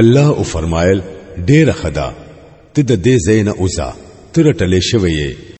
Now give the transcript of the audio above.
الله او فرمایل ډېر خدا ته د دې زین اوسا تر ټلې شوې